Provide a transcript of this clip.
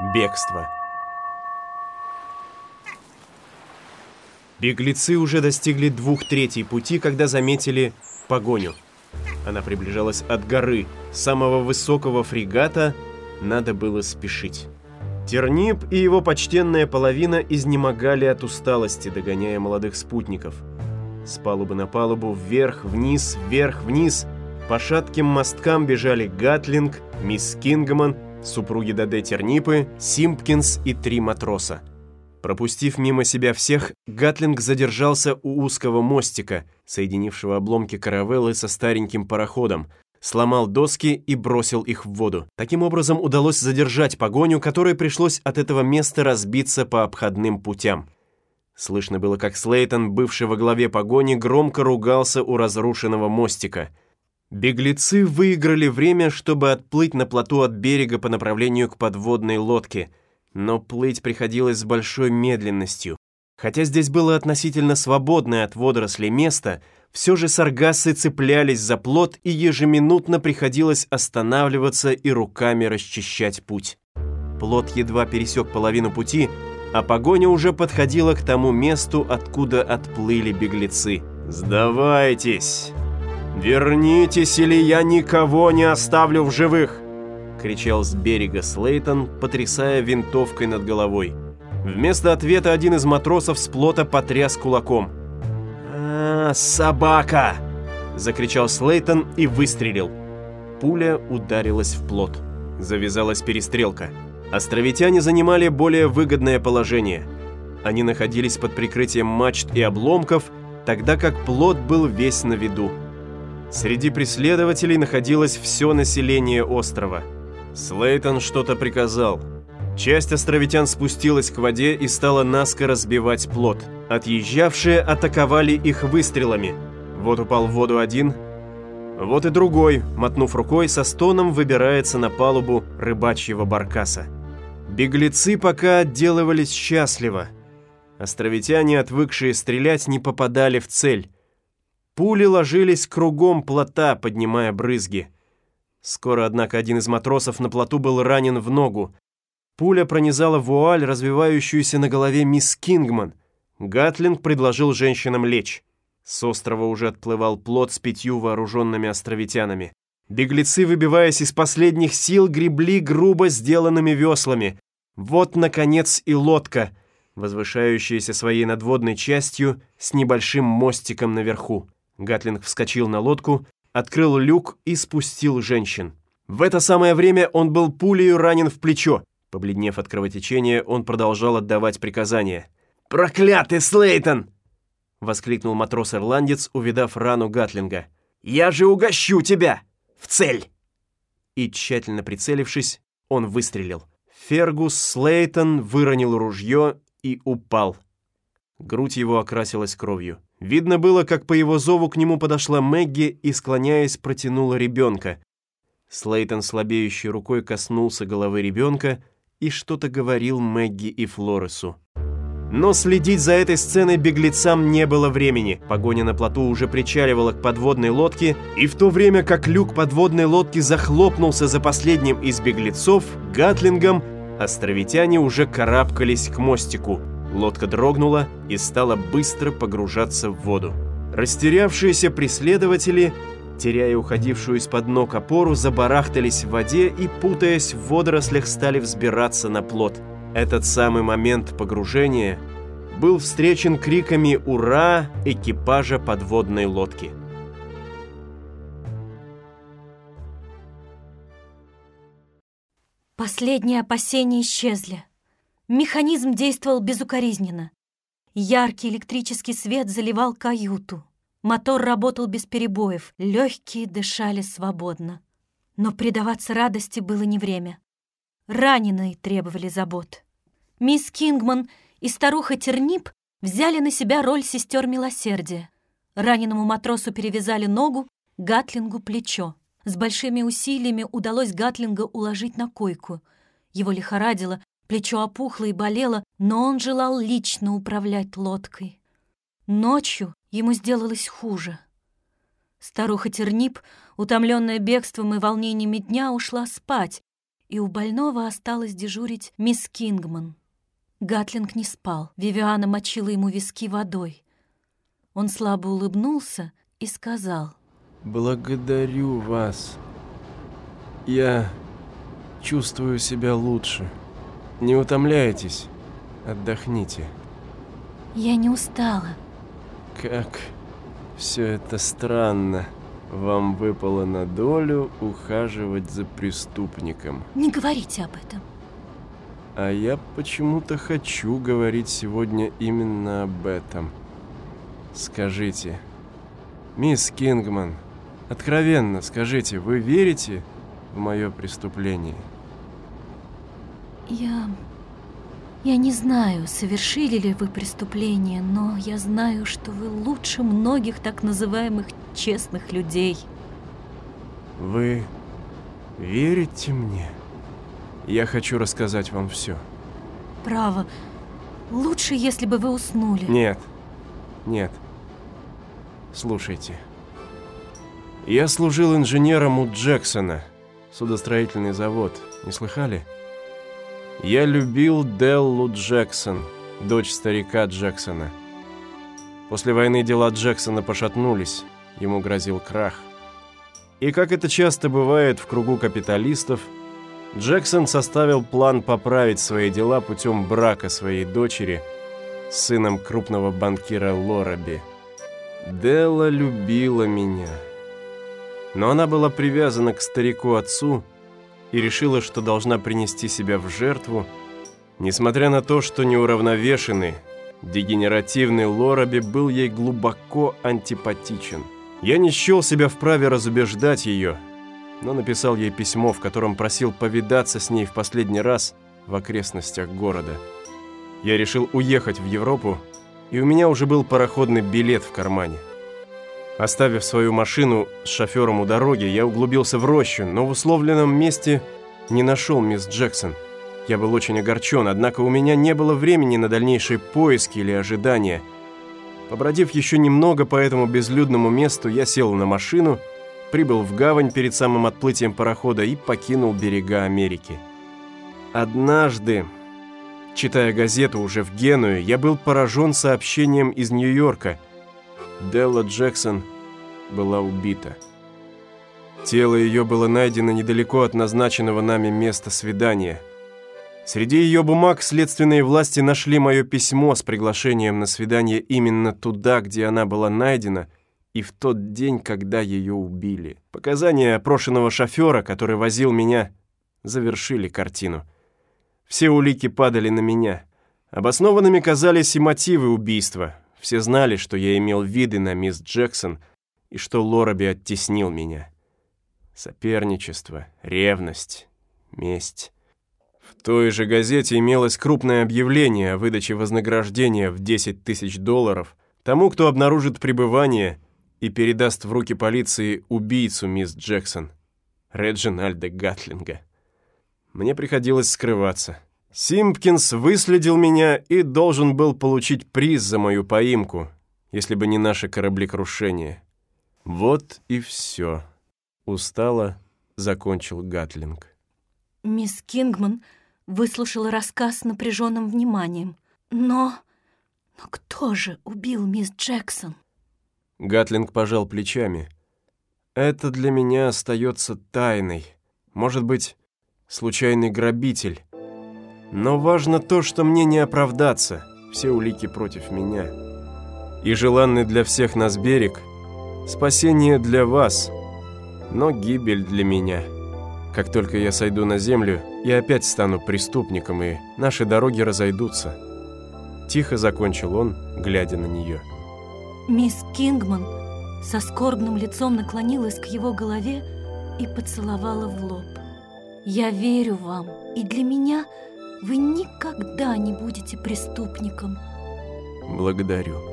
Бегство. Беглецы уже достигли двух третей пути, когда заметили погоню. Она приближалась от горы, самого высокого фрегата, надо было спешить. Тернип и его почтенная половина изнемогали от усталости, догоняя молодых спутников. С палубы на палубу, вверх, вниз, вверх, вниз. По шатким мосткам бежали Гатлинг, мисс Кингман, супруги Даде Тернипы, Симпкинс и три матроса. Пропустив мимо себя всех, Гатлинг задержался у узкого мостика, соединившего обломки каравеллы со стареньким пароходом, сломал доски и бросил их в воду. Таким образом удалось задержать погоню, которой пришлось от этого места разбиться по обходным путям. Слышно было, как Слейтон, бывший во главе погони, громко ругался у разрушенного мостика. Беглецы выиграли время, чтобы отплыть на плоту от берега по направлению к подводной лодке – но плыть приходилось с большой медленностью. Хотя здесь было относительно свободное от водорослей место, все же саргассы цеплялись за плот и ежеминутно приходилось останавливаться и руками расчищать путь. Плот едва пересек половину пути, а погоня уже подходила к тому месту, откуда отплыли беглецы. «Сдавайтесь! Вернитесь, или я никого не оставлю в живых!» — кричал с берега Слейтон, потрясая винтовкой над головой. Вместо ответа один из матросов с плота потряс кулаком. «А, собака!» — закричал Слейтон и выстрелил. Пуля ударилась в плот. Завязалась перестрелка. Островитяне занимали более выгодное положение. Они находились под прикрытием мачт и обломков, тогда как плот был весь на виду. Среди преследователей находилось все население острова – Слейтон что-то приказал. Часть островитян спустилась к воде и стала наскоро разбивать плот. Отъезжавшие атаковали их выстрелами. Вот упал в воду один, вот и другой, мотнув рукой, со стоном выбирается на палубу рыбачьего баркаса. Беглецы пока отделывались счастливо. Островитяне, отвыкшие стрелять, не попадали в цель. Пули ложились кругом плота, поднимая брызги. Скоро, однако, один из матросов на плоту был ранен в ногу. Пуля пронизала вуаль, развивающуюся на голове мисс Кингман. Гатлинг предложил женщинам лечь. С острова уже отплывал плот с пятью вооруженными островитянами. Беглецы, выбиваясь из последних сил, гребли грубо сделанными веслами. Вот, наконец, и лодка, возвышающаяся своей надводной частью с небольшим мостиком наверху. Гатлинг вскочил на лодку открыл люк и спустил женщин. В это самое время он был пулей ранен в плечо. Побледнев от кровотечения, он продолжал отдавать приказания. «Проклятый Слейтон!» — воскликнул матрос-ирландец, увидав рану Гатлинга. «Я же угощу тебя! В цель!» И, тщательно прицелившись, он выстрелил. Фергус Слейтон выронил ружье и упал. Грудь его окрасилась кровью. Видно было, как по его зову к нему подошла Мэгги и, склоняясь, протянула ребенка. Слейтон слабеющей рукой коснулся головы ребенка и что-то говорил Мэгги и Флоресу. Но следить за этой сценой беглецам не было времени. Погоня на плоту уже причаливала к подводной лодке, и в то время как люк подводной лодки захлопнулся за последним из беглецов, Гатлингом, островитяне уже карабкались к мостику – Лодка дрогнула и стала быстро погружаться в воду. Растерявшиеся преследователи, теряя уходившую из-под ног опору, забарахтались в воде и, путаясь в водорослях, стали взбираться на плот. Этот самый момент погружения был встречен криками «Ура!» экипажа подводной лодки. Последние опасения исчезли. Механизм действовал безукоризненно. Яркий электрический свет заливал каюту. Мотор работал без перебоев, легкие дышали свободно. Но предаваться радости было не время. Раненые требовали забот. Мисс Кингман и старуха Тернип взяли на себя роль сестер милосердия. Раненому матросу перевязали ногу, Гатлингу плечо. С большими усилиями удалось Гатлинга уложить на койку. Его лихорадило, Плечо опухло и болело, но он желал лично управлять лодкой. Ночью ему сделалось хуже. Старуха Тернип, утомленная бегством и волнениями дня, ушла спать, и у больного осталась дежурить мисс Кингман. Гатлинг не спал, Вивиана мочила ему виски водой. Он слабо улыбнулся и сказал. «Благодарю вас. Я чувствую себя лучше. Не утомляйтесь, отдохните». «Я не устала». «Как все это странно. Вам выпало на долю ухаживать за преступником». «Не говорите об этом». А я почему-то хочу говорить сегодня именно об этом. Скажите, мисс Кингман, откровенно скажите, вы верите в мое преступление? Я... Я не знаю, совершили ли вы преступление, но я знаю, что вы лучше многих так называемых честных людей. Вы верите мне? Я хочу рассказать вам все. Право, лучше, если бы вы уснули. Нет, нет. Слушайте. Я служил инженером у Джексона, судостроительный завод. Не слыхали? Я любил Деллу Джексон, дочь старика Джексона. После войны дела Джексона пошатнулись, ему грозил крах. И как это часто бывает в кругу капиталистов, Джексон составил план поправить свои дела путем брака своей дочери с сыном крупного банкира Лораби. Делла любила меня. Но она была привязана к старику-отцу и решила, что должна принести себя в жертву, несмотря на то, что неуравновешенный, дегенеративный Лораби был ей глубоко антипатичен. Я не счел себя вправе разубеждать ее – но написал ей письмо, в котором просил повидаться с ней в последний раз в окрестностях города. Я решил уехать в Европу, и у меня уже был пароходный билет в кармане. Оставив свою машину с шофером у дороги, я углубился в рощу, но в условленном месте не нашел мисс Джексон. Я был очень огорчен, однако у меня не было времени на дальнейшие поиски или ожидания. Побродив еще немного по этому безлюдному месту, я сел на машину прибыл в гавань перед самым отплытием парохода и покинул берега Америки. Однажды, читая газету уже в Геную, я был поражен сообщением из Нью-Йорка. Делла Джексон была убита. Тело ее было найдено недалеко от назначенного нами места свидания. Среди ее бумаг следственные власти нашли мое письмо с приглашением на свидание именно туда, где она была найдена – и в тот день, когда ее убили. Показания опрошенного шофера, который возил меня, завершили картину. Все улики падали на меня. Обоснованными казались и мотивы убийства. Все знали, что я имел виды на мисс Джексон и что Лораби оттеснил меня. Соперничество, ревность, месть. В той же газете имелось крупное объявление о выдаче вознаграждения в 10 тысяч долларов тому, кто обнаружит пребывание и передаст в руки полиции убийцу мисс Джексон, Реджинальда Гатлинга. Мне приходилось скрываться. Симпкинс выследил меня и должен был получить приз за мою поимку, если бы не наше кораблекрушение. Вот и все. Устало закончил Гатлинг. Мисс Кингман выслушала рассказ с напряженным вниманием. Но... Но кто же убил мисс Джексон? Гатлинг пожал плечами. «Это для меня остается тайной. Может быть, случайный грабитель. Но важно то, что мне не оправдаться. Все улики против меня. И желанный для всех нас берег — спасение для вас, но гибель для меня. Как только я сойду на землю, я опять стану преступником, и наши дороги разойдутся». Тихо закончил он, глядя на нее. Мисс Кингман со скорбным лицом наклонилась к его голове и поцеловала в лоб. «Я верю вам, и для меня вы никогда не будете преступником». «Благодарю».